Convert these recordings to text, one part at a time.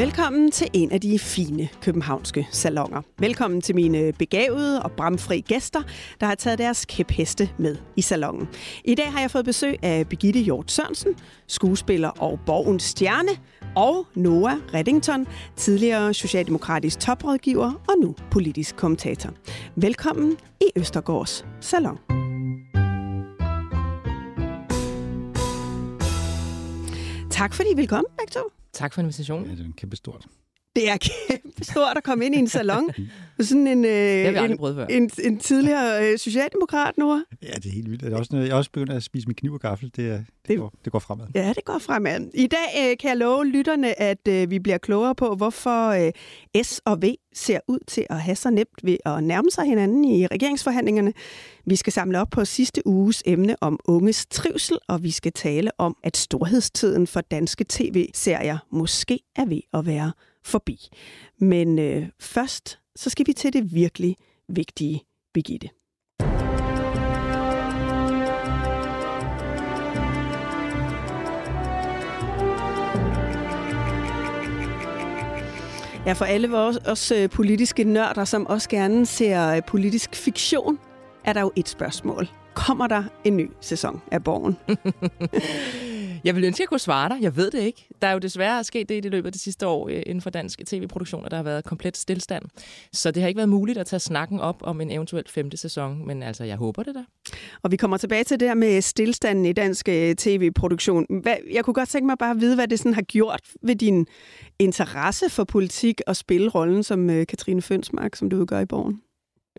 Velkommen til en af de fine københavnske salonger. Velkommen til mine begavede og bramfri gæster, der har taget deres kæpheste med i salongen. I dag har jeg fået besøg af Birgitte Hjort Sørensen, skuespiller og borgens stjerne, og Noah Reddington, tidligere socialdemokratisk toprådgiver og nu politisk kommentator. Velkommen i Østergårds Salon. Tak fordi I vil komme, begge to. Tak for invitationen. Ja, det er en kæmpe stort. Det er kæmpe stort at komme ind i en salon. Sådan en, øh, en, en, en tidligere øh, socialdemokrat, Nora. Ja, det er helt vildt. Det er også noget, jeg er også begyndt at spise med kniv og gaffel. Det, det, Det- går, det går fremad. Ja, det går fremad. I dag øh, kan jeg love lytterne, at øh, vi bliver klogere på, hvorfor øh, S og V ser ud til at have så nemt ved at nærme sig hinanden i regeringsforhandlingerne. Vi skal samle op på sidste uges emne om unges trivsel, og vi skal tale om, at storhedstiden for danske tv-serier måske er ved at være forbi. Men øh, først, så skal vi til det virkelig vigtige, Birgitte. Ja, for alle vores os, øh, politiske nørder, som også gerne ser øh, politisk fiktion, er der jo et spørgsmål. Kommer der en ny sæson af Borgen? Jeg vil ønske, at jeg kunne svare dig. Jeg ved det ikke. Der er jo desværre sket det i det løbet af det sidste år øh, inden for dansk tv-produktion, at der har været komplet stillstand. Så det har ikke været muligt at tage snakken op om en eventuel femte sæson, men altså, jeg håber det da. Og vi kommer tilbage til det her med stillstanden i dansk øh, tv-produktion. Jeg kunne godt tænke mig bare at vide, hvad det sådan har gjort ved din interesse for politik og spille rollen som øh, Katrine Fønsmark, som du gør i Borgen.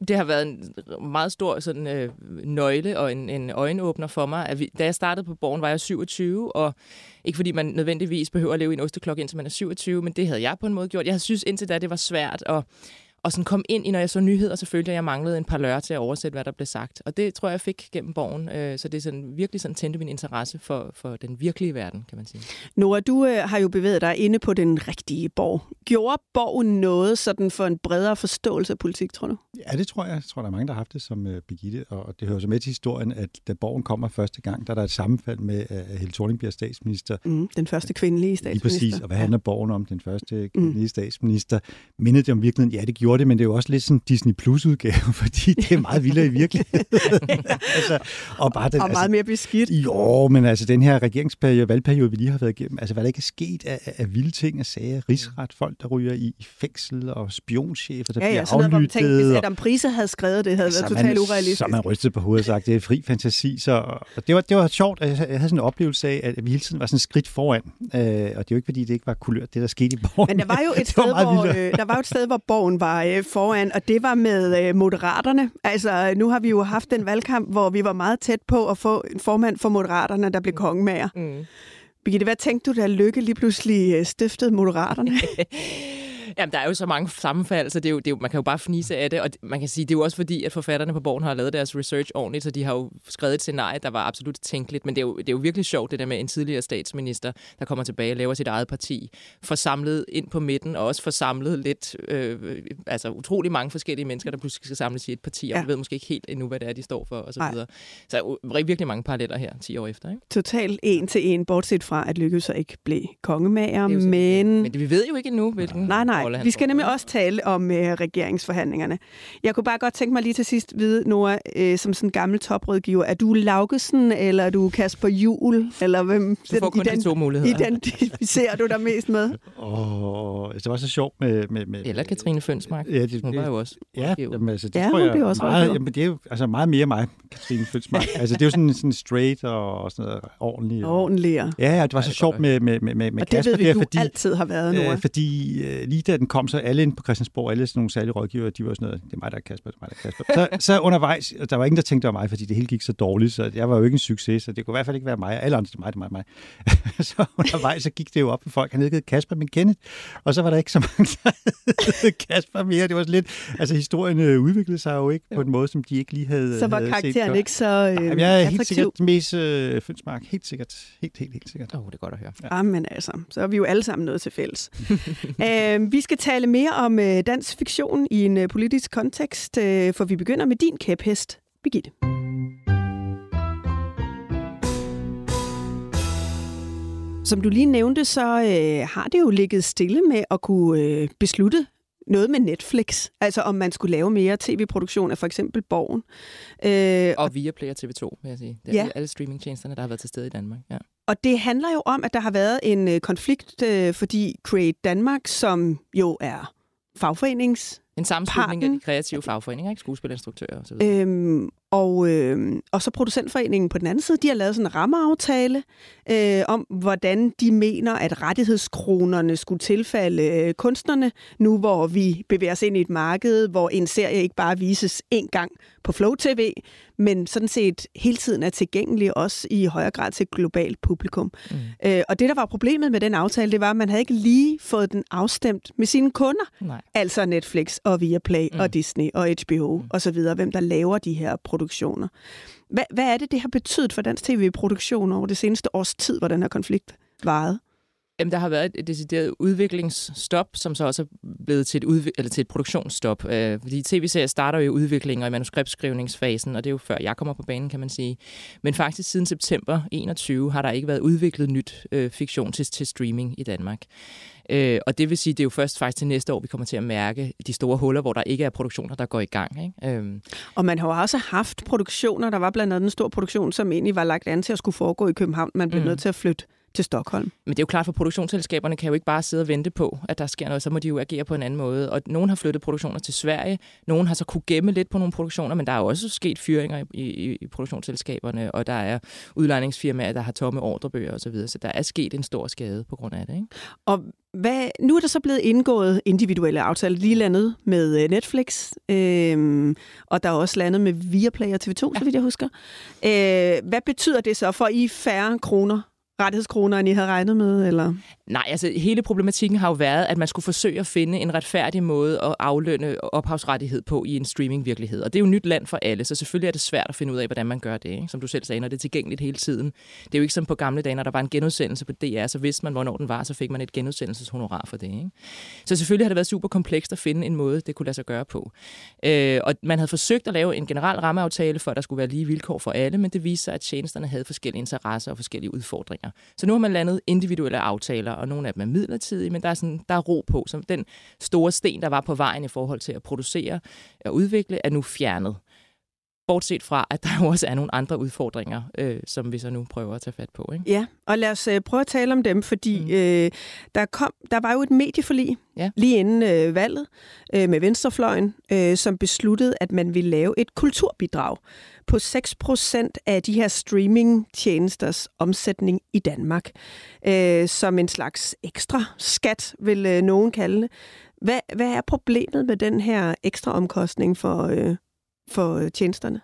Det har været en meget stor sådan, øh, nøgle og en, en øjenåbner for mig. At vi, da jeg startede på Borgen, var jeg 27, og ikke fordi man nødvendigvis behøver at leve i en osteklok, indtil man er 27, men det havde jeg på en måde gjort. Jeg synes indtil da, det var svært at, at sådan komme ind i, når jeg så nyheder, selvfølgelig, at jeg manglede en par lørre til at oversætte, hvad der blev sagt. Og det tror jeg, jeg fik gennem Borgen. Øh, så det er sådan, virkelig sådan tændte min interesse for, for den virkelige verden, kan man sige. Nora, du øh, har jo bevæget dig inde på den rigtige borg. Gjorde borgen noget sådan for en bredere forståelse af politik, tror du? Ja, det tror jeg. Jeg tror, der er mange, der har haft det som uh, Birgitte, og det hører så med til historien, at da Borgen kommer første gang, der er der et sammenfald med, at Helle Thorning bliver statsminister. Mm, den første kvindelige Lige statsminister. præcis, og hvad handler Borgen om, den første kvindelige statsminister? Mindede det om virkeligheden? Ja, det gjorde det, men det er jo også lidt sådan en Disney Plus-udgave, fordi det er meget vildere i virkeligheden. altså, og bare den, Og meget mere beskidt. Jo, men altså den her regeringsperiode, valgperiode, vi lige har været igennem, altså hvad der ikke er sket af, af- vilde ting, af sager, rigsret, folk, der ryger i, i fængsel, og spionchefer, der Ja, ja, bliver sådan noget, hvor man tænkte, hvis aflyttet. Adam Prise havde skrevet det, havde så været totalt urealistisk. Så man rystet på hovedet og sagt, det er fri fantasi. Så, og det, var, det var sjovt, at jeg, havde sådan en oplevelse af, at vi hele tiden var sådan skridt foran. Øh, og det er jo ikke, fordi det ikke var kulørt, det der skete i borgen. Men der var jo et sted, hvor, øh, der var et sted, hvor borgen var øh, foran, og det var med øh, Moderaterne. Altså, nu har vi jo haft en valgkamp, hvor vi var meget tæt på at få en formand for Moderaterne, der blev kongemager. Mm. Birgitte, hvad tænkte du, da Lykke lige pludselig øh, stiftede Moderaterne? Jamen, der er jo så mange sammenfald, så det er jo, det er jo, man kan jo bare fnise af det, og man kan sige, det er jo også fordi, at forfatterne på bogen har lavet deres research ordentligt, så de har jo skrevet et scenarie, der var absolut tænkeligt, men det er, jo, det er jo virkelig sjovt, det der med en tidligere statsminister, der kommer tilbage og laver sit eget parti, får samlet ind på midten, og også får samlet lidt, øh, altså utrolig mange forskellige mennesker, der pludselig skal samles i et parti, og Ja. ja. ved måske ikke helt endnu, hvad det er, de står for, og så videre. Så der er virkelig mange paralleller her, 10 år efter, ikke? Totalt en til en, bortset fra, at Lykke så ikke blev kongemager, Det er men... Men det, vi ved jo ikke endnu, hvilken Nej, nej. Rolle, han Vi skal nemlig også tale om øh, regeringsforhandlingerne. Jeg kunne bare godt tænke mig lige til sidst vide, Nora, øh, som sådan en gammel toprådgiver, er du Laugesen, eller er du Kasper Jul, eller hvem Du får kun de to muligheder. identificerer du dig mest med? Åh, det var så sjovt med... med, med Eller Katrine Fønsmark. Ja, det, Hun var jo også Ja, jamen, altså, det Ja, tror hun jeg blev også meget, rådgiver. jamen, det er jo altså, meget mere mig, Katrine Fødsmark. altså, det er jo sådan, sådan straight og sådan noget ordentligt. og- Ordentligere. Ja, ja, det var så det sjovt med, med, med, med, med Og det Kasper ved vi, der, du fordi, altid har været, Nora. øh, fordi øh, lige da den kom, så alle inde på Christiansborg, alle sådan nogle særlige rådgivere, de var sådan noget, det er mig, der er Kasper, det er mig, der er Kasper. Så, så undervejs, og der var ingen, der tænkte, var mig, fordi det hele gik så dårligt, så jeg var jo ikke en succes, så det kunne i hvert fald ikke være mig. Alle andre, det er mig, det er mig, det er mig. så undervejs, så gik det jo op for folk, han hed Kasper, men Kenneth, og så var der ikke så mange, der hed Kasper mere. Det var sådan lidt, altså historien øh, udviklede sig jo ikke på en måde, som de ikke lige havde Så var havde karakteren ikke så øh, Jamen, jeg er helt sikkert mest øh, Fønsmark. Helt sikkert. Helt, helt, helt sikkert. Åh, oh, det er godt at høre. Jamen altså, så er vi jo alle sammen noget til fælles. øh, vi skal tale mere om øh, dansk fiktion i en øh, politisk kontekst, øh, for vi begynder med din kæphest, Birgitte. Som du lige nævnte, så øh, har det jo ligget stille med at kunne øh, beslutte noget med Netflix. Altså om man skulle lave mere tv-produktion af for eksempel Borgen. Øh, Og via Player TV2, vil jeg sige. Det er Ja. alle, alle streamingtjenesterne, der har været til stede i Danmark. Ja. Og det handler jo om, at der har været en øh, konflikt, øh, fordi Create Danmark, som jo er fagforenings... En sammenslutning af de kreative fagforeninger, ikke? Skuespillerinstruktører videre. Øhm, og, øh, og så producentforeningen på den anden side, de har lavet sådan en rammeaftale øh, om, hvordan de mener, at rettighedskronerne skulle tilfalde øh, kunstnerne, nu hvor vi bevæger os ind i et marked, hvor en serie ikke bare vises én gang på Flow TV, men sådan set hele tiden er tilgængelig også i højere grad til et globalt publikum. Mm. Øh, og det, der var problemet med den aftale, det var, at man havde ikke lige fået den afstemt med sine kunder. Nej. Altså Netflix og Viaplay mm. Mm. og Disney og HBO mm. Og så videre, hvem der laver de her produktioner. Hvad, hvad er det, det har betydet for dansk tv-produktion over det seneste års tid, hvor den her konflikt varede? Jamen, der har været et decideret udviklingsstop, som så også er blevet til et, udvi- eller til et produktionsstop. Øh, fordi tv-serier starter jo i udvikling og i manuskriptskrivningsfasen, og det er jo før jeg kommer på banen, kan man sige. Men faktisk siden september 21 har der ikke været udviklet nyt øh, fiktion til, til streaming i Danmark. Øh, og det vil sige, det er jo først faktisk til næste år, vi kommer til at mærke de store huller, hvor der ikke er produktioner, der går i gang. Ikke? Øh, Og man har jo også haft produktioner, der var blandt andet en stor produktion, som egentlig var lagt an til at skulle foregå i København. Man blev. Mm. nødt til at flytte til Stockholm. Men det er jo klart, for produktionsselskaberne kan jo ikke bare sidde og vente på, at der sker noget, så må de jo agere på en anden måde. Og nogen har flyttet produktioner til Sverige, nogen har så kunne gemme lidt på nogle produktioner, men der er jo også sket fyringer i, i, i produktionsselskaberne, og der er udlejningsfirmaer, der har tomme ordrebøger osv., så der er sket en stor skade på grund af det. Ikke? Og hvad, nu er der så blevet indgået individuelle aftaler, lige landet med øh, Netflix, øhm, og der er også landet med Viaplay og TV2, ja. så vidt jeg husker. Øh, hvad betyder det så for I færre kroner, rettighedskroner, end I havde regnet med? Eller? Nej, altså hele problematikken har jo været, at man skulle forsøge at finde en retfærdig måde at aflønne ophavsrettighed på i en streamingvirkelighed. Og det er jo nyt land for alle, så selvfølgelig er det svært at finde ud af, hvordan man gør det. Ikke? Som du selv sagde, når det er tilgængeligt hele tiden. Det er jo ikke som på gamle dage, når der var en genudsendelse på DR, så vidste man, hvornår den var, så fik man et genudsendelseshonorar for det. Ikke? Så selvfølgelig har det været super komplekst at finde en måde, det kunne lade sig gøre på. Øh, og man havde forsøgt at lave en generel rammeaftale, for at der skulle være lige vilkår for alle, men det viste sig, at tjenesterne havde forskellige interesser og forskellige udfordringer. Så nu har man landet individuelle aftaler, og nogle af dem er midlertidige, men der er, sådan, der er ro på. Så den store sten, der var på vejen i forhold til at producere og udvikle, er nu fjernet. Bortset fra, at der jo også er nogle andre udfordringer, øh, som vi så nu prøver at tage fat på. Ikke? Ja, og lad os øh, prøve at tale om dem, fordi mm. øh, der, kom, der var jo et medieforlig Ja. lige inden øh, valget øh, med Venstrefløjen, øh, som besluttede, at man ville lave et kulturbidrag på 6% af de her streamingtjenesters omsætning i Danmark, øh, som en slags ekstra skat, vil øh, nogen kalde det. Hvad, hvad er problemet med den her ekstra omkostning for, øh, for øh, tjenesterne?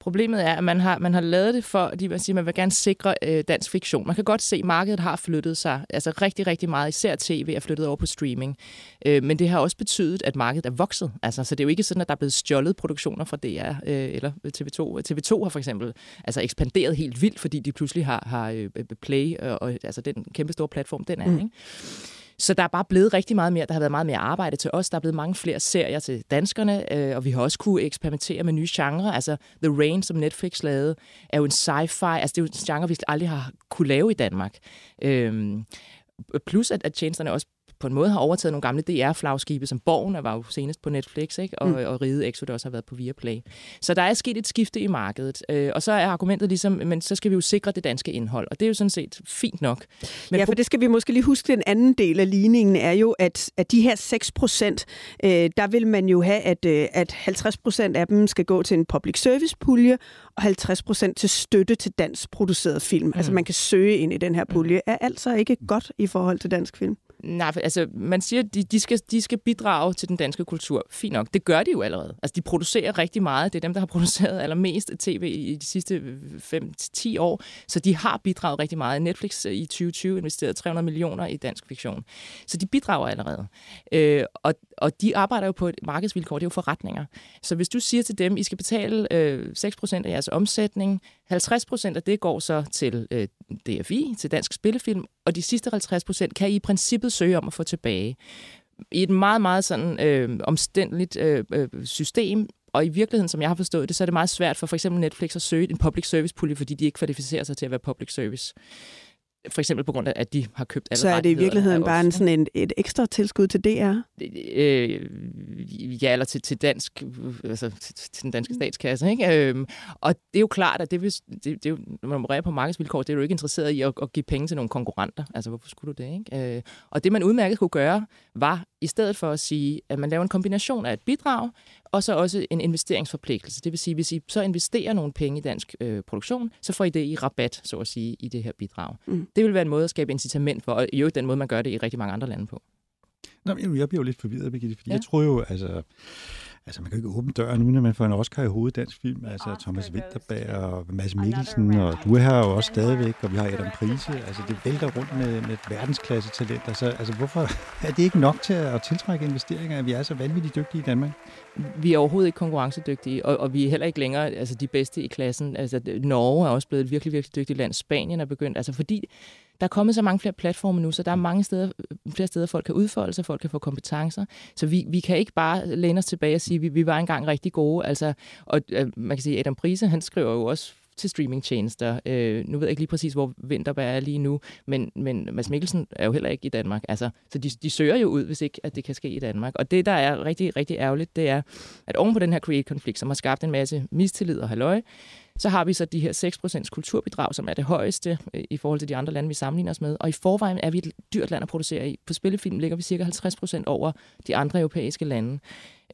Problemet er, at man har, man har lavet det for, at de vil sige, man vil gerne sikre øh, dansk fiktion. Man kan godt se, at markedet har flyttet sig altså rigtig, rigtig meget. Især tv er flyttet over på streaming. Øh, men det har også betydet, at markedet er vokset. Altså, så det er jo ikke sådan, at der er blevet stjålet produktioner fra DR øh, eller TV2. TV2 har for eksempel altså, ekspanderet helt vildt, fordi de pludselig har, har øh, Play, og, og altså den kæmpe store platform, den er. Mm. Ikke? Så der er bare blevet rigtig meget mere. Der har været meget mere arbejde til os. Der er blevet mange flere serier til danskerne, øh, og vi har også kunne eksperimentere med nye genrer. Altså The Rain, som Netflix lavede, er jo en sci-fi. Altså det er jo en genre, vi aldrig har kunne lave i Danmark. Øh, plus at, at tjenesterne også på en måde har overtaget nogle gamle DR-flagskibe, som Borgen var jo senest på Netflix, ikke? Og, mm. og Ride Exodus også har været på Viaplay. Så der er sket et skifte i markedet, øh, og så er argumentet ligesom, men så skal vi jo sikre det danske indhold, og det er jo sådan set fint nok. Men ja, for det skal vi måske lige huske, den anden del af ligningen er jo, at, at de her 6 procent, øh, der vil man jo have, at, øh, at 50 procent af dem skal gå til en public service pulje, og 50 procent til støtte til dansk produceret film. Altså, mm. Altså man kan søge ind i den her pulje. Er altså ikke godt i forhold til dansk film? Nej, altså man siger, at de, de, skal, de skal bidrage til den danske kultur. Fint nok. Det gør de jo allerede. Altså de producerer rigtig meget. Det er dem, der har produceret allermest tv i de sidste øh, 5-10 år. Så de har bidraget rigtig meget. Netflix øh, i 2020 investerede 300 millioner i dansk fiktion. Så de bidrager allerede. Øh, og, og de arbejder jo på et markedsvilkår. Det er jo forretninger. Så hvis du siger til dem, I skal betale øh, 6% af jeres omsætning, 50% af det går så til øh, DFI, til Dansk Spillefilm, og de sidste 50% kan I i princippet søge om at få tilbage. I et meget, meget sådan øh, omstændeligt øh, øh, system, og i virkeligheden, som jeg har forstået det, så er det meget svært for for eksempel Netflix at søge en public service pulje, fordi de ikke kvalificerer sig til at være public service. For eksempel på grund af, at de har købt alle Så er det i virkeligheden bare en, sådan en, et ekstra tilskud til DR? Øh, ja, eller til, til dansk, altså til, til den danske statskasse. Ikke? Øhm, og det er jo klart, at det, vil, det, det er når man opererer på markedsvilkår, det er du ikke interesseret i at, at give penge til nogle konkurrenter. Altså, hvorfor skulle du det? Ikke? Øh, og det, man udmærket kunne gøre, var i stedet for at sige, at man laver en kombination af et bidrag, og så også en investeringsforpligtelse. Det vil sige, hvis I så investerer nogle penge i dansk øh, produktion, så får I det i rabat, så at sige, i det her bidrag. Mm. Det vil være en måde at skabe incitament for, og i øvrigt den måde, man gør det i rigtig mange andre lande på. Nå, jeg bliver jo lidt forvirret, Birgitte, fordi ja. jeg tror jo, altså, Altså, man kan jo ikke åbne døren, uden at man får en Oscar i hovedet dansk film. Altså, Oscar Thomas Winterberg og Mads Mikkelsen, og du er her jo også stadigvæk, og vi har Adam Prise. Altså, det vælter rundt med, med verdensklasse talenter. Så altså, hvorfor er det ikke nok til at tiltrække investeringer, at vi er så vanvittigt dygtige i Danmark? Vi er overhovedet ikke konkurrencedygtige, og, og vi er heller ikke længere altså, de bedste i klassen. Altså, Norge er også blevet et virkelig, virkelig dygtigt land. Spanien er begyndt, altså fordi der er kommet så mange flere platforme nu, så der er mange steder, øh, flere steder, folk kan udfolde sig, folk kan få kompetencer. Så vi, vi kan ikke bare læne os tilbage og sige, at vi, vi var engang rigtig gode. Altså, og øh, man kan sige, Adam Prise, han skriver jo også til streamingtjenester. Øh, nu ved jeg ikke lige præcis, hvor Vinterberg er lige nu, men, men Mads Mikkelsen er jo heller ikke i Danmark. Altså, så de, de søger jo ud, hvis ikke at det kan ske i Danmark. Og det, der er rigtig, rigtig ærgerligt, det er, at oven på den her create-konflikt, som har skabt en masse mistillid og halløj, så har vi så de her 6% kulturbidrag, som er det højeste øh, i forhold til de andre lande, vi sammenligner os med. Og i forvejen er vi et dyrt land at producere i. På spillefilm ligger vi cirka 50% over de andre europæiske lande.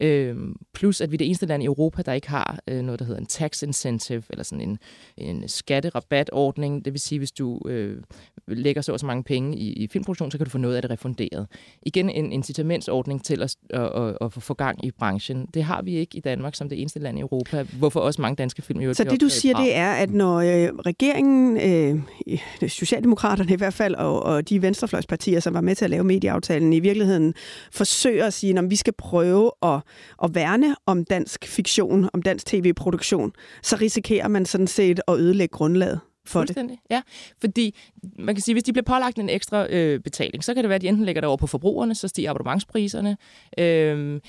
Øh, plus at vi er det eneste land i Europa, der ikke har øh, noget, der hedder en tax incentive, eller sådan en, en skatterabatordning. Det vil sige, hvis du øh, lægger så og så mange penge i, i filmproduktion, så kan du få noget af det refunderet. Igen en incitamentsordning til at, at, at, at få gang i branchen. Det har vi ikke i Danmark som det eneste land i Europa, hvorfor også mange danske film i Så det du siger, det er, at når øh, regeringen, øh, Socialdemokraterne i hvert fald, og, og de venstrefløjspartier, som var med til at lave medieaftalen, i virkeligheden forsøger at sige, at vi skal prøve at at værne om dansk fiktion, om dansk tv-produktion, så risikerer man sådan set at ødelægge grundlaget for det. Ja, fordi man kan sige, hvis de bliver pålagt en ekstra øh, betaling, så kan det være, at de enten lægger det over på forbrugerne, så stiger abonnementspriserne, øh,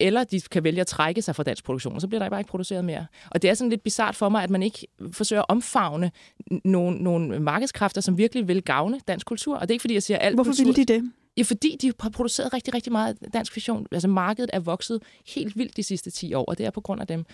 eller de kan vælge at trække sig fra dansk produktion, og så bliver der bare ikke produceret mere. Og det er sådan lidt bizart for mig, at man ikke forsøger at omfavne nogle, nogle markedskræfter, som virkelig vil gavne dansk kultur. Og det er ikke, fordi jeg siger alt Hvorfor kultur... vil de det? Ja, fordi de har produceret rigtig, rigtig meget dansk fiktion. Altså markedet er vokset helt vildt de sidste 10 år, og det er på grund af dem.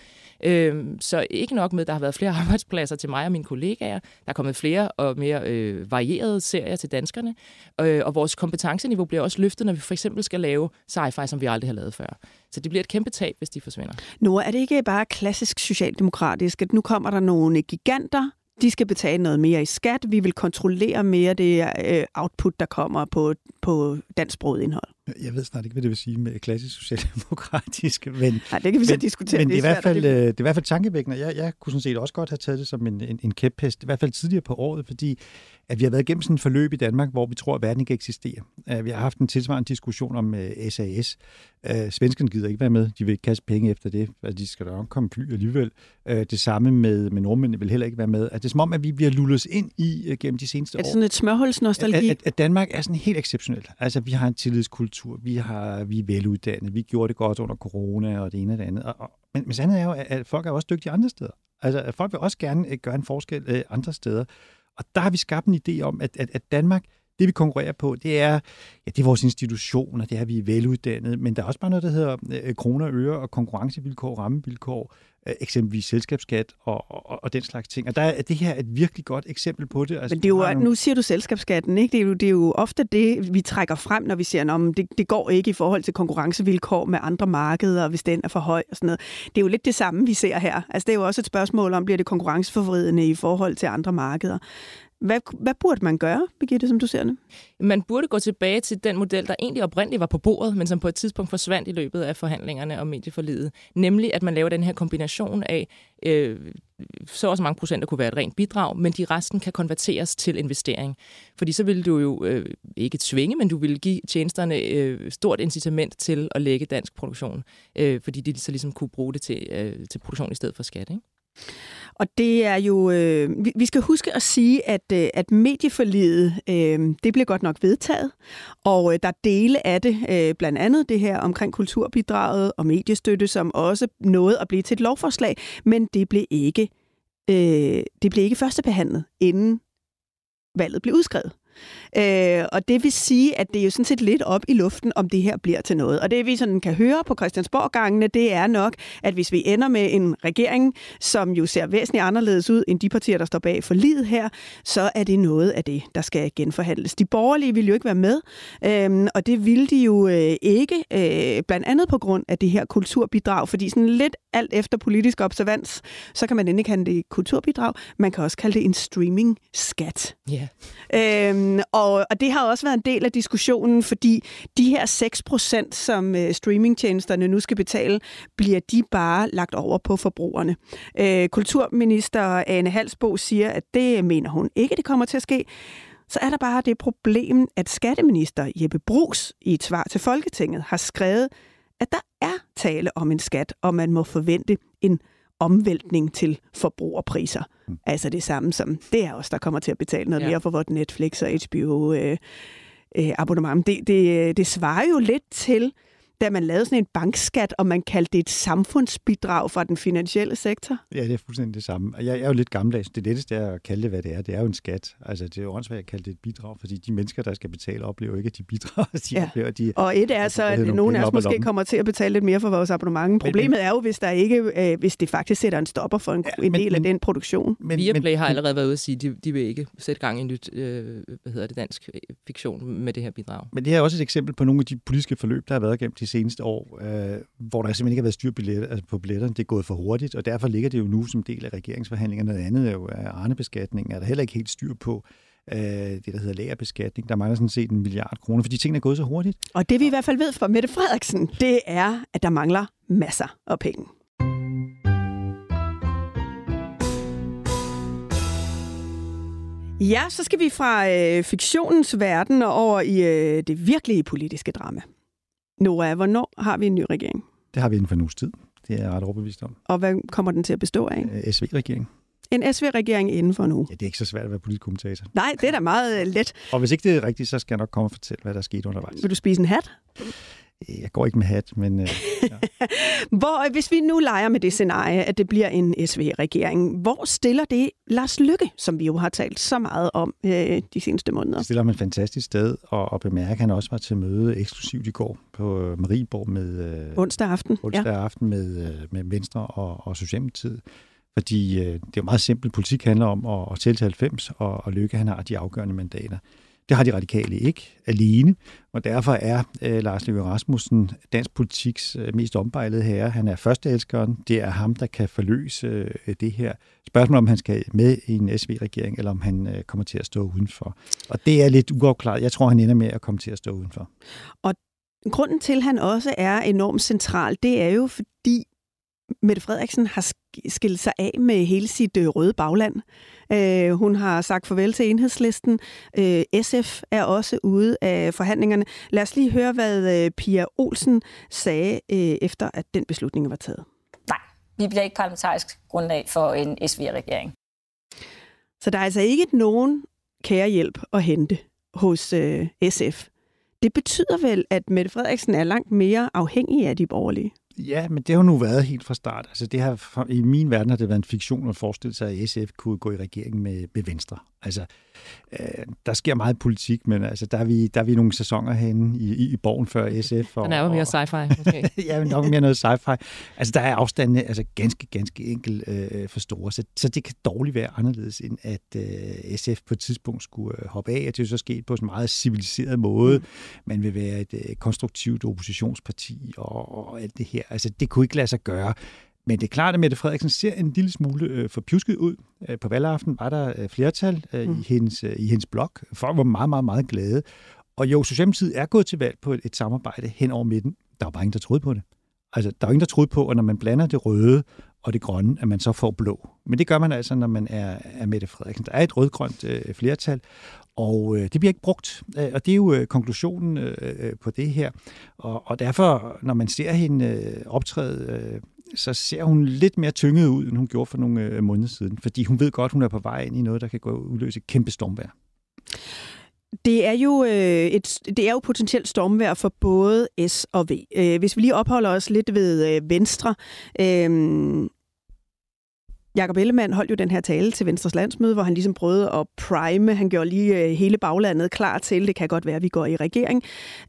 Øhm, så ikke nok med, at der har været flere arbejdspladser til mig og mine kollegaer. Der er kommet flere og mere øh, varierede serier til danskerne. Øh, og vores kompetenceniveau bliver også løftet, når vi for eksempel skal lave sci-fi, som vi aldrig har lavet før. Så det bliver et kæmpe tab, hvis de forsvinder. Nu er det ikke bare klassisk socialdemokratisk, at nu kommer der nogle giganter, de skal betale noget mere i skat, vi vil kontrollere mere det øh, output, der kommer på, på dansksproget indhold. Jeg ved snart ikke, hvad det vil sige med klassisk socialdemokratisk, men, Nej, det kan vi så diskutere. Men det, er, det, er i hvert fald, det... Øh, det er i hvert fald tankevækkende. Jeg, jeg kunne sådan set også godt have taget det som en, en, en kæphest, i hvert fald tidligere på året, fordi at vi har været igennem sådan en forløb i Danmark, hvor vi tror, at verden ikke eksisterer. Uh, vi har haft en tilsvarende diskussion om uh, øh, SAS. Uh, svenskerne gider ikke være med. De vil ikke kaste penge efter det. De skal nok komme fly alligevel. Det samme med, med nordmændene vil heller ikke være med. Altså, det er som om, at vi bliver lullet ind i gennem de seneste år. Er det sådan et smørhulsnostalgi? At, at, at Danmark er sådan helt exceptionelt. Altså, vi har en tillidskultur. Vi, har, vi er veluddannede. Vi gjorde det godt under corona og det ene og det andet. Og, og, men, men sandheden er jo, at, at folk er også dygtige andre steder. Altså, at folk vil også gerne gøre en forskel andre steder. Og der har vi skabt en idé om, at, at, at Danmark, det vi konkurrerer på, det er, ja, det er vores institutioner, det er, vi er veluddannede, men der er også bare noget, der hedder øh, kroner øre og konkurrencevilkår, rammevilkår, øh, eksempelvis selskabsskat og, og, og den slags ting. Og der er det her et virkelig godt eksempel på det. Altså, Men det er jo, nogle... nu siger du selskabsskatten, ikke? Det er, jo, det er jo ofte det, vi trækker frem, når vi siger, at det, det går ikke i forhold til konkurrencevilkår med andre markeder, hvis den er for høj og sådan noget. Det er jo lidt det samme, vi ser her. Altså, det er jo også et spørgsmål om, bliver det konkurrenceforvridende i forhold til andre markeder. Hvad, hvad burde man gøre, Birgitte, som du ser det? Man burde gå tilbage til den model, der egentlig oprindeligt var på bordet, men som på et tidspunkt forsvandt i løbet af forhandlingerne om medieforlidet. Nemlig, at man laver den her kombination af, øh, så også mange procenter kunne være et rent bidrag, men de resten kan konverteres til investering. Fordi så vil du jo øh, ikke tvinge, men du vil give tjenesterne øh, stort incitament til at lægge dansk produktion, øh, fordi de så ligesom kunne bruge det til, øh, til produktion i stedet for skat. Ikke? Og det er jo, øh, vi skal huske at sige, at, øh, at medieforliget, øh, det bliver godt nok vedtaget, og øh, der er dele af det, øh, blandt andet det her omkring kulturbidraget og mediestøtte, som også nåede at blive til et lovforslag, men det blev ikke, øh, det blev ikke førstebehandlet, inden valget blev udskrevet. Øh, og det vil sige, at det er jo sådan set lidt op i luften, om det her bliver til noget. Og det vi sådan kan høre på Christiansborg-gangene, det er nok, at hvis vi ender med en regering, som jo ser væsentligt anderledes ud end de partier, der står bag for livet her, så er det noget af det, der skal genforhandles. De borgerlige vil jo ikke være med, øh, og det vil de jo øh, ikke, øh, blandt andet på grund af det her kulturbidrag, fordi sådan lidt alt efter politisk observans, så kan man endelig kalde det kulturbidrag, man kan også kalde det en streaming-skat. Yeah. Øh, Øhm, og, og det har også været en del af diskussionen, fordi de her 6%, som øh, streamingtjenesterne nu skal betale, bliver de bare lagt over på forbrugerne. Øh, kulturminister Ane Halsbo siger, at det mener hun ikke, det kommer til at ske. Så er der bare det problem, at skatteminister Jeppe Brugs i et svar til Folketinget har skrevet, at der er tale om en skat, og man må forvente en omvæltning til forbrugerpriser. Mm. Altså det samme som, det er os, der kommer til at betale noget ja. mere for vores Netflix og HBO øh, øh, abonnement. Det, det, det svarer jo lidt til, da man lavede sådan en bankskat, og man kaldte det et samfundsbidrag fra den finansielle sektor? Ja, det er fuldstændig det samme. Jeg, jeg er jo lidt gammeldags. Det letteste er at kalde det, hvad det er. Det er jo en skat. Altså, det er jo åndssvagt at kalde det et bidrag, fordi de mennesker, der skal betale, oplever ikke, at de bidrager. De ja. oplever, de, og et er så, at nogen af os måske kommer til at betale lidt mere for vores abonnement. Problemet men, er jo, hvis, der ikke, øh, hvis det faktisk sætter en stopper for en, ja, en del men, af den produktion. Men, Viaplay har allerede været ude at sige, at de, de vil ikke sætte gang i en nyt øh, hvad hedder det, dansk fiktion med det her bidrag. Men det er også et eksempel på nogle af de politiske forløb, der har været gennem de seneste år. Øh, hvor der simpelthen ikke har været styr billetter, altså på billetterne. Det er gået for hurtigt, og derfor ligger det jo nu som del af regeringsforhandlingerne. Noget andet er jo øh, arnebeskatning. er der heller ikke helt styr på øh, det, der hedder lagerbeskatning. Der mangler sådan set en milliard kroner, fordi tingene er gået så hurtigt. Og det vi i hvert fald ved fra Mette Frederiksen, det er, at der mangler masser af penge. Ja, så skal vi fra øh, fiktionens verden og over i øh, det virkelige politiske drama. Nora, hvornår har vi en ny regering? Det har vi inden for en uges tid. Det er jeg ret overbevist om. Og hvad kommer den til at bestå af? Øh, SV-regering. En SV-regering inden for nu. Ja, det er ikke så svært at være politisk kommentator. Nej, det er da meget uh, let. Og hvis ikke det er rigtigt, så skal jeg nok komme og fortælle, hvad der er sket undervejs. Vil du spise en hat? Jeg går ikke med hat, men... Øh, ja. hvor, hvis vi nu leger med det scenarie, at det bliver en SV-regering, hvor stiller det Lars Lykke, som vi jo har talt så meget om øh, de seneste måneder? Det stiller man et fantastisk sted, og, og bemærke, at han også var til møde eksklusivt i går på Marieborg med... Øh, onsdag aften. Onsdag ja. aften med, øh, med Venstre og, og Socialdemokratiet. Fordi øh, det er jo meget simpelt. Politik handler om at, at tælle til 90, og, og Lykke han har de afgørende mandater. Det har de radikale ikke alene, og derfor er øh, Lars Løkke Rasmussen dansk politiks øh, mest ombejlede herre. Han er førsteelskeren. Det er ham, der kan forløse øh, det her spørgsmål, om han skal med i en SV-regering, eller om han øh, kommer til at stå udenfor. Og det er lidt uafklaret. Jeg tror, han ender med at komme til at stå udenfor. Og grunden til, at han også er enormt central, det er jo fordi, Mette Frederiksen har skilt sig af med hele sit øh, røde bagland. Øh, hun har sagt farvel til enhedslisten. Øh, SF er også ude af forhandlingerne. Lad os lige høre, hvad øh, Pia Olsen sagde, øh, efter at den beslutning var taget. Nej, vi bliver ikke parlamentarisk grundlag for en SV-regering. Så der er altså ikke nogen kærehjælp at hente hos øh, SF. Det betyder vel, at Mette Frederiksen er langt mere afhængig af de borgerlige? Ja, men det har nu været helt fra start. Altså det har, I min verden har det været en fiktion at forestille sig, at SF kunne gå i regering med, med Venstre. Altså, øh, der sker meget politik, men altså, der, er vi, der er vi nogle sæsoner henne i, i, i borgen før SF. Og, Den er jo mere sci-fi, måske. ja, men nok mere noget sci-fi. Altså, der er afstandene altså, ganske, ganske enkelt øh, for store, så, så det kan dårligt være anderledes, end at øh, SF på et tidspunkt skulle øh, hoppe af, og det er så sket på en meget civiliseret måde. Mm. Man vil være et øh, konstruktivt oppositionsparti og, og alt det her. Altså, det kunne ikke lade sig gøre. Men det er klart, at Mette Frederiksen ser en lille smule øh, forpjusket ud. Øh, på valgaften var der øh, flertal øh, mm. i, hendes, øh, i hendes blok. Folk var meget, meget, meget glade. Og jo, Socialdemokratiet er gået til valg på et, et samarbejde hen over midten. Der var bare ingen, der troede på det. Altså, der var ingen, der troede på, at når man blander det røde og det grønne, at man så får blå. Men det gør man altså, når man er, er Mette Frederiksen. Der er et rødgrønt øh, flertal, og øh, det bliver ikke brugt. Øh, og det er jo øh, konklusionen øh, øh, på det her. Og, og derfor, når man ser hende øh, optræde, øh, så ser hun lidt mere tynget ud, end hun gjorde for nogle øh, måneder siden. Fordi hun ved godt, hun er på vej ind i noget, der kan gå udløse et kæmpe stormvær. Det er jo øh, et, det er jo potentielt stormvær for både S og V. Øh, hvis vi lige opholder os lidt ved øh, Venstre. Øh, Jakob Ellemann holdt jo den her tale til Venstres landsmøde, hvor han ligesom prøvede at prime. Han gjorde lige øh, hele baglandet klar til, det kan godt være, at vi går i regering.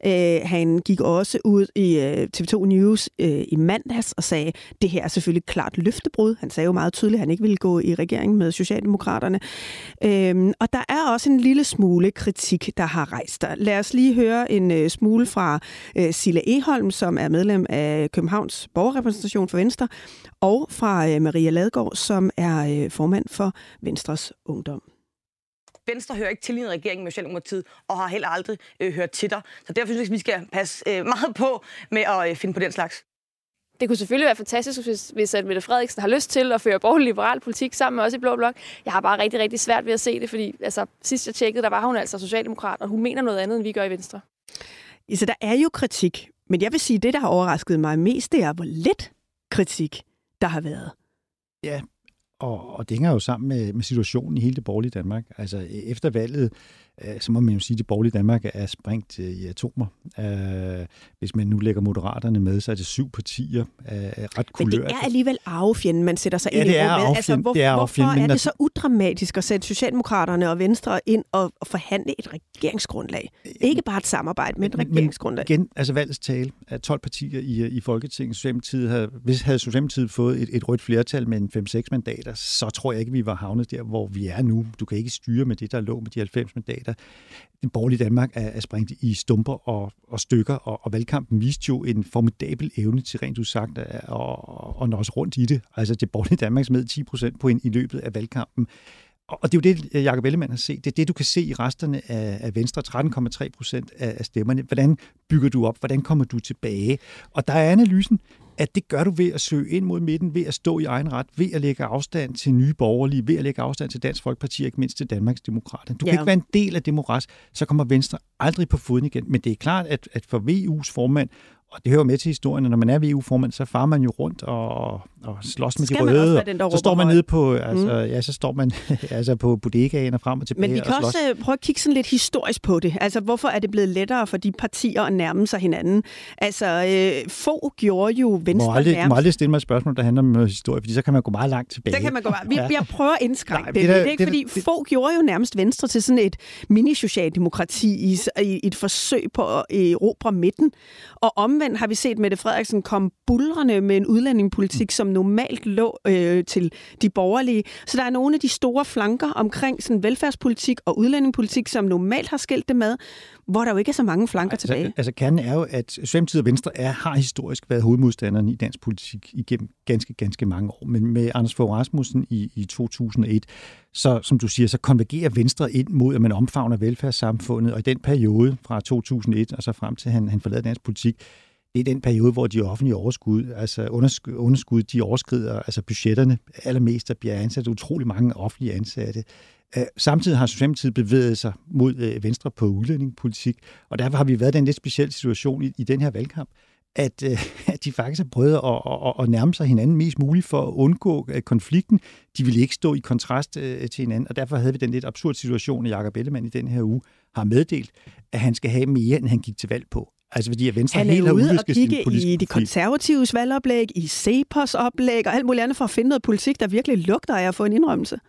Øh, han gik også ud i øh, TV2 News øh, i mandags og sagde, det her er selvfølgelig klart løftebrud. Han sagde jo meget tydeligt, at han ikke ville gå i regering med Socialdemokraterne. Øh, og der er også en lille smule kritik, der har rejst der. Lad os lige høre en smule fra Sille Eholm, som er medlem af Københavns borgerrepræsentation for Venstre, og fra Maria Ladgaard, som er øh, formand for Venstres Ungdom. Venstre hører ikke til i en regering med Socialdemokratiet, og har heller aldrig øh, hørt til dig. Så derfor synes jeg, vi skal passe øh, meget på med at øh, finde på den slags. Det kunne selvfølgelig være fantastisk, hvis, hvis at Mette Frederiksen har lyst til at føre borgerlig liberal politik sammen med os i Blå Blok. Jeg har bare rigtig, rigtig svært ved at se det, fordi altså, sidst jeg tjekkede, der var hun altså socialdemokrat, og hun mener noget andet, end vi gør i Venstre. Så der er jo kritik, men jeg vil sige, at det, der har overrasket mig mest, det er, hvor lidt kritik der har været. Ja, og, og det hænger jo sammen med, med situationen i hele det borgerlige Danmark. Altså e-, efter valget, øh, så må man jo sige, at det borgerlige Danmark er sprængt øh, i atomer. Øh, hvis man nu lægger moderaterne med, så er det syv partier øh, ret kulørt. Men det er alligevel arvefjenden, man sætter sig ja, ind i. Det er altså, hvor, det er Hvorfor er det så udramatisk at sætte Socialdemokraterne og Venstre ind og, og forhandle et regeringsgrundlag? Ikke bare et samarbejde, men et regeringsgrundlag. Men igen, altså valgets tale af 12 partier i, i Folketinget. Socialdemokratiet havde, hvis havde Socialdemokratiet fået et, et rødt flertal med en 5-6 mandater, så tror jeg ikke, vi var havnet der, hvor vi er nu. Du kan ikke styre med det, der lå med de 90 mandater. Den borgerlige Danmark er, er sprængt i stumper og, og stykker, og, og valgkampen viste jo en formidabel evne til rent udsagt at øh, og, og nå os rundt i det. Altså det borgerlige Danmark smed 10 procent på i løbet af valgkampen. Og det er jo det, Jacob Ellemann har set. Det er det, du kan se i resterne af, af Venstre. 13,3 procent af, af stemmerne. Hvordan bygger du op? Hvordan kommer du tilbage? Og der er analysen, at det gør du ved at søge ind mod midten, ved at stå i egen ret, ved at lægge afstand til nye borgerlige, ved at lægge afstand til Dansk Folkeparti, og ikke mindst til Danmarks Demokrater. Du kan ja. ikke være en del af det moras, så kommer Venstre aldrig på foden igen. Men det er klart, at, at for VU's formand og det hører med til historien, når man er EU-formand, så farer man jo rundt og, og slås med de røde. Den, så står man nede på, altså, mm. ja, så står man altså på bodegaen og frem og tilbage. Men vi kan og også øh, prøve at kigge sådan lidt historisk på det. Altså, hvorfor er det blevet lettere for de partier at nærme sig hinanden? Altså, øh, få gjorde jo Venstre må aldrig, nærmest. må aldrig stille mig et spørgsmål, der handler om historie, fordi så kan man gå meget langt tilbage. Der kan man gå meget. Vi, ja. Jeg prøver at indskrænke det. Det, det, det, er ikke, det, fordi det, få gjorde jo nærmest Venstre til sådan et mini-socialdemokrati i, i et forsøg på at erobre midten. Og omvendt har vi set med Mette Frederiksen kom bulrende med en udlændingepolitik, som normalt lå øh, til de borgerlige. Så der er nogle af de store flanker omkring sådan velfærdspolitik og udlændingepolitik, som normalt har skilt det med, hvor der jo ikke er så mange flanker altså, tilbage. Altså kernen er jo, at Socialdemokratiet og Venstre er, har historisk været hovedmodstanderne i dansk politik igennem ganske, ganske mange år. Men med Anders Fogh Rasmussen i, i 2001, så som du siger, så konvergerer Venstre ind mod, at man omfavner velfærdssamfundet, og i den periode fra 2001 og så frem til, han, han forlader dansk politik, det er den periode, hvor de offentlige overskud, altså underskud, de overskrider altså budgetterne allermest, der bliver ansat utrolig mange offentlige ansatte. Samtidig har Socialdemokratiet bevæget sig mod øh, venstre på udlændingepolitik, og derfor har vi været i en lidt speciel situation i, i den her valgkamp, at, øh, at de faktisk har prøvet at, at, at nærme sig hinanden mest muligt for at undgå øh, konflikten. De ville ikke stå i kontrast til hinanden, og derfor havde vi den lidt absurd situation, at Jacob Ellemann i den her uge har meddelt, at han skal have mere, end han gik til valg på. Altså fordi Venstre Han helt er har ude og kigge i de konservatives valgoplæg, i Cepos oplæg og alt muligt andet for at finde noget politik, der virkelig lugter af at få en indrømmelse.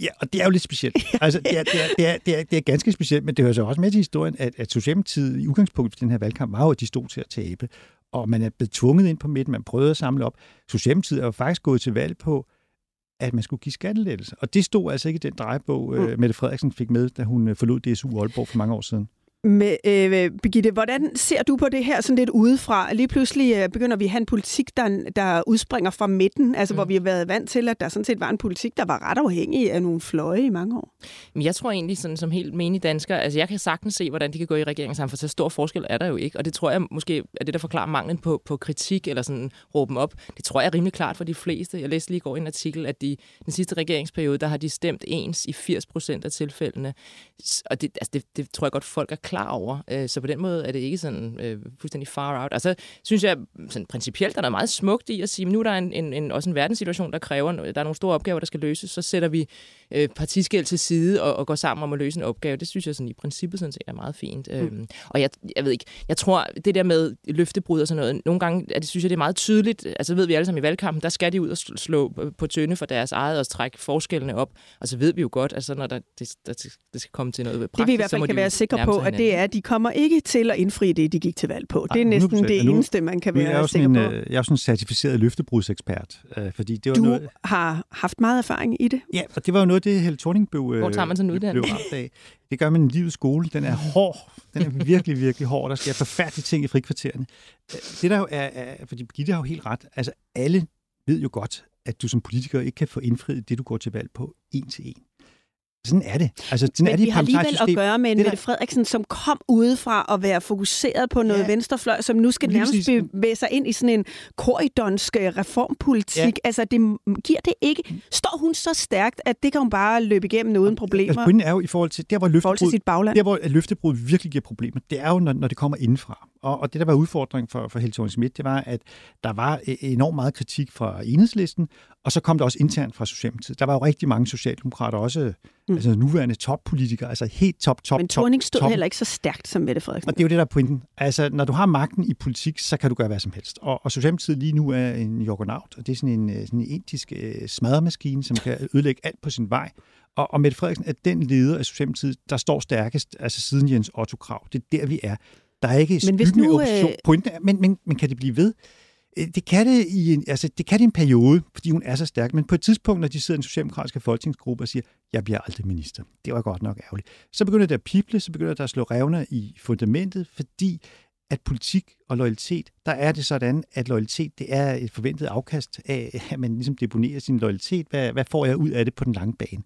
Ja, og det er jo lidt specielt. Altså, det, er, det, er, det, er, det, er, det er ganske specielt, men det hører så også med til historien, at, at Socialdemokratiet i udgangspunktet for den her valgkamp var jo, at de stod til at tabe. Og man er blevet tvunget ind på midten, man prøvede at samle op. Socialdemokratiet er jo faktisk gået til valg på, at man skulle give skattelettelser. Og det stod altså ikke i den drejebog, mm. Mette Frederiksen fik med, da hun øh, forlod DSU Aalborg for mange år siden. Med, øh, Birgitte, hvordan ser du på det her sådan lidt udefra? Lige pludselig øh, begynder vi at have en politik, der, der udspringer fra midten, altså mm. hvor vi har været vant til, at der sådan set var en politik, der var ret afhængig af nogle fløje i mange år. Men jeg tror egentlig, sådan, som helt menig dansker, altså jeg kan sagtens se, hvordan de kan gå i regeringssamfund, så stor forskel er der jo ikke. Og det tror jeg måske er det, der forklarer manglen på, på kritik, eller sådan råbe dem op. Det tror jeg er rimelig klart for de fleste. Jeg læste lige i går en artikel, at de, den sidste regeringsperiode, der har de stemt ens i 80 procent af tilfældene. Og det, altså det, det tror jeg godt, folk er klar over. Øh, Så på den måde er det ikke sådan øh, fuldstændig far out. Og så synes jeg sådan principielt, der er noget meget smukt i at sige, at nu er der en, en, en, også en verdenssituation, der kræver, der er nogle store opgaver, der skal løses, så sætter vi øh, partiskæld til side og, og går sammen om at løse en opgave. Det synes jeg sådan i princippet sådan set er meget fint. Mm. Øhm, og jeg, jeg ved ikke, jeg tror, det der med løftebrud og sådan noget, nogle gange er det, synes jeg, det er meget tydeligt. Altså ved vi alle sammen i valgkampen, der skal de ud og sl- slå på- på tønde for deres eget og trække forskellene op. Og så ved vi jo godt, at så når der, det, der, det skal komme til noget praktisk, Det vi i hvert fald kan være sikre på, sig at det hinanden. er, at de kommer ikke til at indfri det, de gik til valg på. Det er næsten 100%. det eneste, man kan er jeg være sikker sådan på. en, øh, jeg er jo sådan en certificeret løftebrudsekspert, øh, fordi det var Du noget... har haft meget erfaring i det. Ja, og det var jo noget, det Helle Thorning blev, øh, Hvor tager man sådan en blev uddannelse? ramt af. Det gør man i livets skole. Den er hård. Den er virkelig, virkelig hård. Der sker forfærdelige ting i frikvartererne. Det der jo er, er fordi Birgitte har jo helt ret. Altså, alle ved jo godt, at du som politiker ikke kan få indfriet det, du går til valg på, en til en. Sådan er det. Altså, sådan er Men det i vi har alligevel at gøre med en Det der- Mette Frederiksen, som kom udefra at være fokuseret på noget Ja. venstrefløj, som nu skal nærmest bevæge sig ind i sådan en korridonsk øh, reformpolitik. Ja. Altså, det giver det ikke. Står hun så stærkt, at det kan hun bare løbe igennem uden problemer? Altså, pointen er jo i forhold til, der hvor forhold til løftebrud, sit bagland. der hvor løftebrud virkelig giver problemer, det er jo, når, når det kommer indenfra. Og, og det, der var udfordringen for, for Helle thorning Schmidt, det var, at der var e- enormt meget kritik fra enhedslisten, og så kom der også internt fra Socialdemokratiet. Der var jo rigtig mange socialdemokrater, også mm. altså nuværende toppolitikere, altså helt top, top, Men top, Thorning stod top. heller ikke så stærkt som Mette Frederiksen. Og det er jo det, der er pointen. Altså, når du har magten i politik, så kan du gøre hvad som helst. Og, og Socialdemokratiet lige nu er en juggernaut, og det er sådan en, øh, sådan en indisk øh, smadremaskine, som kan ødelægge alt på sin vej. Og, og Mette Frederiksen er den leder af Socialdemokratiet, der står stærkest, altså siden Jens Otto Krav. Det er der, vi er. Der er ikke Men hvis nu, øh, Pointen er, men, men, men kan det blive ved? Øh, Det kan det, i en, altså, det kan det i en periode, fordi hun er så stærk. Men på et tidspunkt, når de sidder i den socialdemokratiske folketingsgruppe og siger, jeg bliver aldrig minister. Det var godt nok ærgerligt. Så begynder det at pible, så begynder der at slå revner i fundamentet, fordi at politik og loyalitet, der er det sådan, at loyalitet, det er et forventet afkast af, at man ligesom deponerer sin loyalitet. Hvad, hvad får jeg ud af det på den lange bane?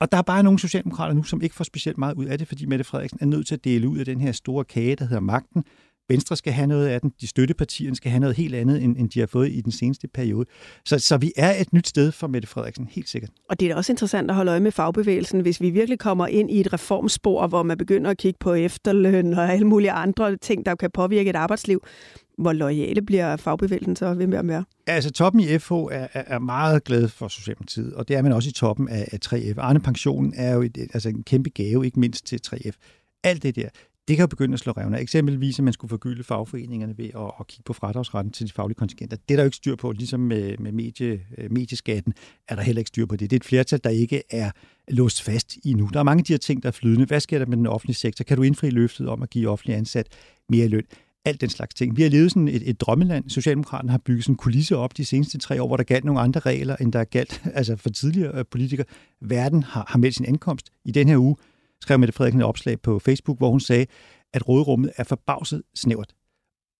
Og der er bare nogle socialdemokrater nu, som ikke får specielt meget ud af det, fordi Mette Frederiksen er nødt til at dele ud af den her store kage, der hedder magten. Venstre skal have noget af den, de støttepartierne skal have noget helt andet, end, end de har fået i den seneste periode. Så, så vi er et nyt sted for Mette Frederiksen, helt sikkert. Og det er da også interessant at holde øje med fagbevægelsen, hvis vi virkelig kommer ind i et reformspor, hvor man begynder at kigge på efterløn og alle mulige andre ting, der kan påvirke et arbejdsliv. Hvor lojale bliver fagbevægelsen så ved med at være? Altså toppen i FH er, er, er meget glad for Socialdemokratiet, og det er man også i toppen af, af 3F. Arne Pensionen er jo et, altså en kæmpe gave, ikke mindst til 3F. Alt det der, det kan jo begynde at slå revner. Eksempelvis, at man skulle forgylde fagforeningerne ved at, at kigge på fradragsretten til de faglige kontingenter. Det er der jo ikke styr på, ligesom med, med medie, øh, medieskatten er der heller ikke styr på det. Det er et flertal, der ikke er låst fast i nu. Der er mange af de her ting, der er flydende. Hvad sker der med den offentlige sektor? Kan du indfri løftet om at give offentlig ansat mere løn? Alt den slags ting. Vi har levet sådan et, et drømmeland. Socialdemokraterne har bygget sådan en kulisse op de seneste tre år, hvor der galt nogle andre regler, end der er galt altså for tidligere øh, politikere. Verden har, har meldt sin ankomst. I den her uge skrev Mette Frederiksen et opslag på Facebook, hvor hun sagde, at råderummet er forbavset snævert.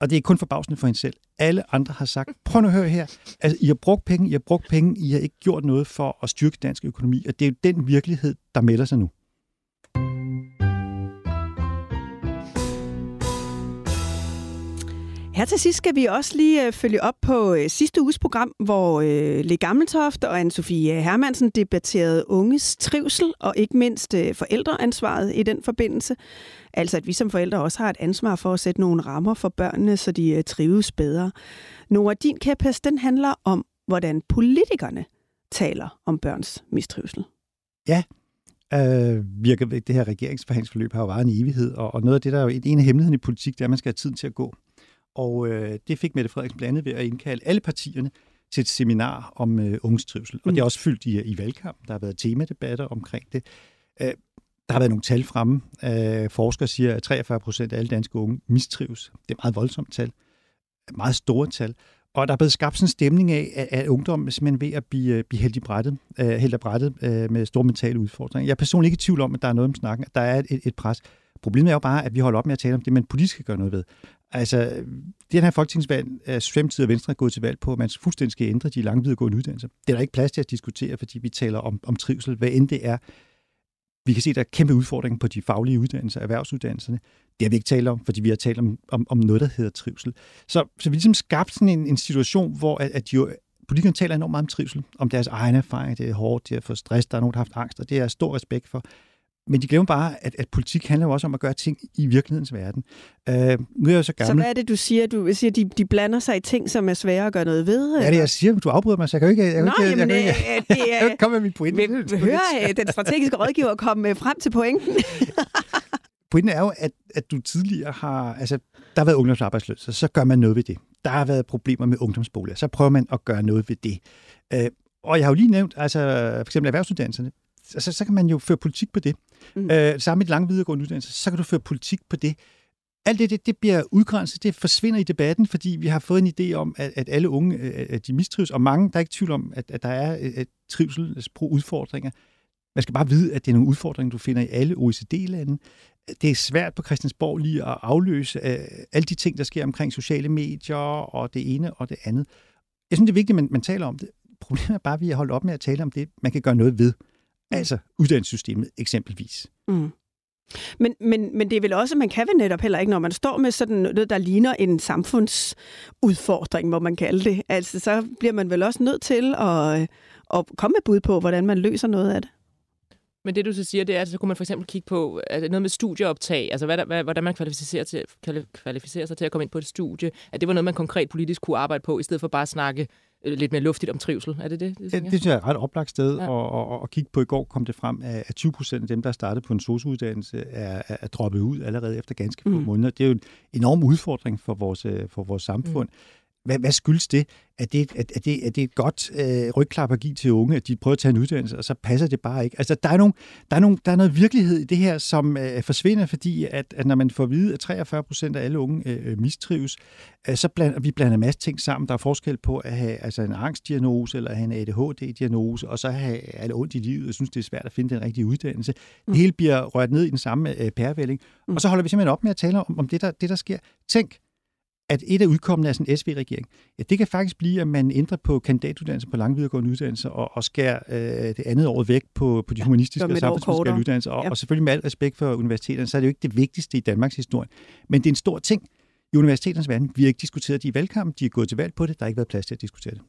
Og det er kun forbavsende for hende selv. Alle andre har sagt, prøv nu at høre her. Altså, I har brugt penge, I har brugt penge, I har ikke gjort noget for at styrke dansk økonomi. Og det er jo den virkelighed, der melder sig nu. Her til sidst skal vi også lige øh, følge op på øh, sidste uges program, hvor øh, Le Gammeltoft og Anne-Sophie Hermansen debatterede unges trivsel og ikke mindst forældreansvaret i den forbindelse. Altså at vi som forældre også har et ansvar for at sætte nogle rammer for børnene, så de trives bedre. Nora, din kæphest, den handler om, hvordan politikerne taler om børns mistrivsel. Ja, øh, virker det her regeringsforhandlingsforløb har jo varet en evighed, og, og noget af det, der er jo en af hemmelighederne i politik, det er, at man skal have tiden til at gå. Og øh, det fik Mette Frederiksen blandt andet ved at indkalde alle partierne til et seminar om øh, unges trivsel. Og det er også fyldt i, i valgkamp. Der har været temadebatter omkring det. Øh, der har været nogle tal fremme. Øh, forskere siger, at 43 procent af alle danske unge mistrives. Det er et meget voldsomt tal. Meget store tal. Og der er blevet skabt sådan en stemning af, at, at ungdommen er simpelthen ved at blive, øh, blive helt i brættet, øh, helt af brættet øh, med store mentale udfordringer. Jeg er personligt ikke i tvivl om, at der er noget om snakken, at der er et, et pres. Problemet er jo bare, at vi holder op med at tale om det, man politisk kan gøre noget ved. Altså, den her folketingsvalg er Socialdemokratiet og Venstre gået til valg på, at man fuldstændig skal ændre de lange videregående uddannelser. Det er der ikke plads til at diskutere, fordi vi taler om, om trivsel, hvad end det er. Vi kan se, at der er kæmpe udfordringer på de faglige uddannelser, erhvervsuddannelserne. Det har vi ikke talt om, fordi vi har talt om, om, om noget, der hedder trivsel. Så, så vi ligesom skabt sådan en, en situation, hvor at, at de politikerne taler enormt meget om trivsel, om deres egne erfaringer, det er hårdt, det er for stress, der er nogen, der har haft angst, og det er stor respekt for. Men de glemmer bare, at, at politik handler jo også om at gøre ting i virkelighedens verden. Uh, nu er jeg så gammel. Så hvad er det, du siger? Du siger, de, de blander sig i ting, som er svære at gøre noget ved? Ja, det jeg siger, du afbryder mig, så jeg kan jo ikke... Jeg Nå, ikke, jamen, jeg kan ikke, det kan ikke komme med min pointe. Vi hører den strategiske rådgiver komme frem til pointen. Pointen er jo, at, at du tidligere har... Altså, der har været ungdomsarbejdsløshed, så gør man noget ved det. Der har været problemer med ungdomsboliger, så prøver man at gøre noget ved det. Uh, og jeg har jo lige nævnt, altså for eksempel erhvervsuddannelserne, altså, så kan man jo føre politik på det. Mm. Øh, sammen med et langt videregående uddannelse, så kan du føre politik på det. Alt det, det, det bliver udgrænset, det forsvinder i debatten, fordi vi har fået en idé om, at, at alle unge at de mistrives, og mange, der er ikke tvivl om, at, at der er et trivselsudfordringer. Man skal bare vide, at det er nogle udfordringer, du finder i alle OECD-lande. Det er svært på Christiansborg lige at afløse alle de ting, der sker omkring sociale medier og det ene og det andet. Jeg synes, det er vigtigt, at man, man taler om det. Problemet er bare, at vi har holdt op med at tale om det, man kan gøre noget ved. Altså uddannelsessystemet eksempelvis. Mm. Men, men, men det er vel også, man kan vel netop heller ikke, når man står med sådan noget, der ligner en samfundsudfordring, hvor man kalder det. Altså, så bliver man vel også nødt til at, at komme med bud på, hvordan man løser noget af det. Men det, du så siger, det er, at så kunne man for eksempel kigge på er det noget med studieoptag, altså hvad, hvad, hvordan man kvalificerer, til, kvalificerer sig til at komme ind på et studie, at det var noget, man konkret politisk kunne arbejde på, i stedet for bare at snakke lidt mere luftigt om trivsel. Er det det? Det, det, det synes jeg er et ret oplagt sted ja. at, at, at kigge på. I går kom det frem, at 20 procent af dem, der startede på en sosuddannelse, er, er, er droppet ud allerede efter ganske få mm. måneder. Det er jo en enorm udfordring for vores, øh, for vores samfund. Mm. Hvad, hvad skyldes det? Er det, er, er det, er det et godt øh, rygklap at give til unge, at de prøver at tage en uddannelse, og så passer det bare ikke? Altså, der er, nogle, der er, nogle, der er noget virkelighed i det her, som øh, forsvinder, fordi at, at når man får at vide, at 43 procent af alle unge øh, mistrives, øh, så blander vi blander en masse ting sammen. Der er forskel på at have altså en angstdiagnose, eller have en ADHD-diagnose, og så have alle ondt i livet, og synes, det er svært at finde den rigtige uddannelse. Mm. Det hele bliver rørt ned i den samme øh, pærevælling, mm. og så holder vi simpelthen op med at tale om, om det, der, det, der sker. Tænk, at et af udkommende af sådan en SV-regering, ja, det kan faktisk blive, at man ændrer på kandidatuddannelse på lang videregående uddannelse og, og skærer øh, det andet år væk på, på de humanistiske ja, og samfundsvidenskabelige uddannelser. Og, ja. og selvfølgelig med al respekt for universiteterne, så er det jo ikke det vigtigste i Danmarks historie. Men det er en stor ting i universiteternes verden. Vi har ikke diskuteret det i valgkampen, de er gået til valg på det, der har ikke været plads til at diskutere det.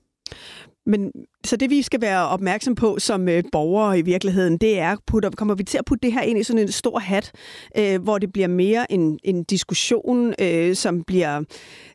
Men så det, vi skal være opmærksom på som øh, borgere i virkeligheden, det er, putter, kommer vi til at putte det her ind i sådan en stor hat, øh, hvor det bliver mere en, en diskussion, øh, som bliver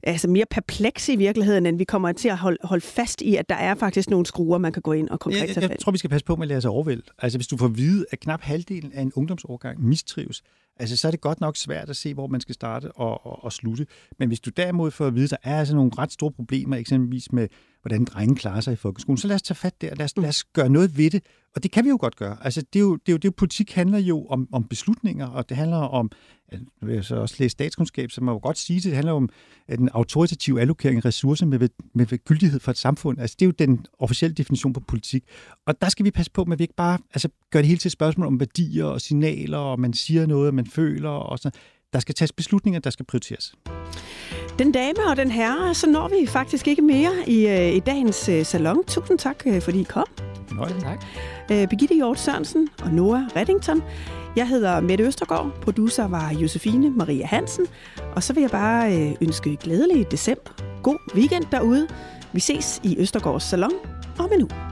altså mere perpleks i virkeligheden, end vi kommer til at holde, holde fast i, at der er faktisk nogle skruer, man kan gå ind og konkret tage fat Jeg, jeg tror, vi skal passe på med at lade sig overvælde. Altså, hvis du får at vide, at knap halvdelen af en ungdomsårgang mistrives, altså, så er det godt nok svært at se, hvor man skal starte og, og, og slutte. Men hvis du derimod får at vide, at der er altså nogle ret store problemer, eksempelvis med hvordan drenge klarer sig i folkeskolen. Så lad os tage fat der, lad os, lad os gøre noget ved det. Og det kan vi jo godt gøre. Altså, det er jo, det er jo, det er jo politik handler jo om, om beslutninger, og det handler om, nu vil jeg så også læse statskundskab, så man jo godt sige, det handler om den autoritative allokering af ressourcer med, med, med gyldighed for et samfund. Altså, det er jo den officielle definition på politik. Og der skal vi passe på, at vi ikke bare altså, gør det hele til et spørgsmål om værdier og signaler, og man siger noget, man føler, og sådan der skal tages beslutninger, der skal prioriteres. Den dame og den herre, så når vi faktisk ikke mere i, øh, i dagens øh, salon. Tusind tak, øh, fordi I kom. Nøj, tak. Birgitte Hjort Sørensen og Noah Reddington. Jeg hedder Mette Østergaard. Producer var Josefine Maria Hansen. Og så vil jeg bare ønske glædelig december. God weekend derude. Vi ses i Østergaards Salon om en uge.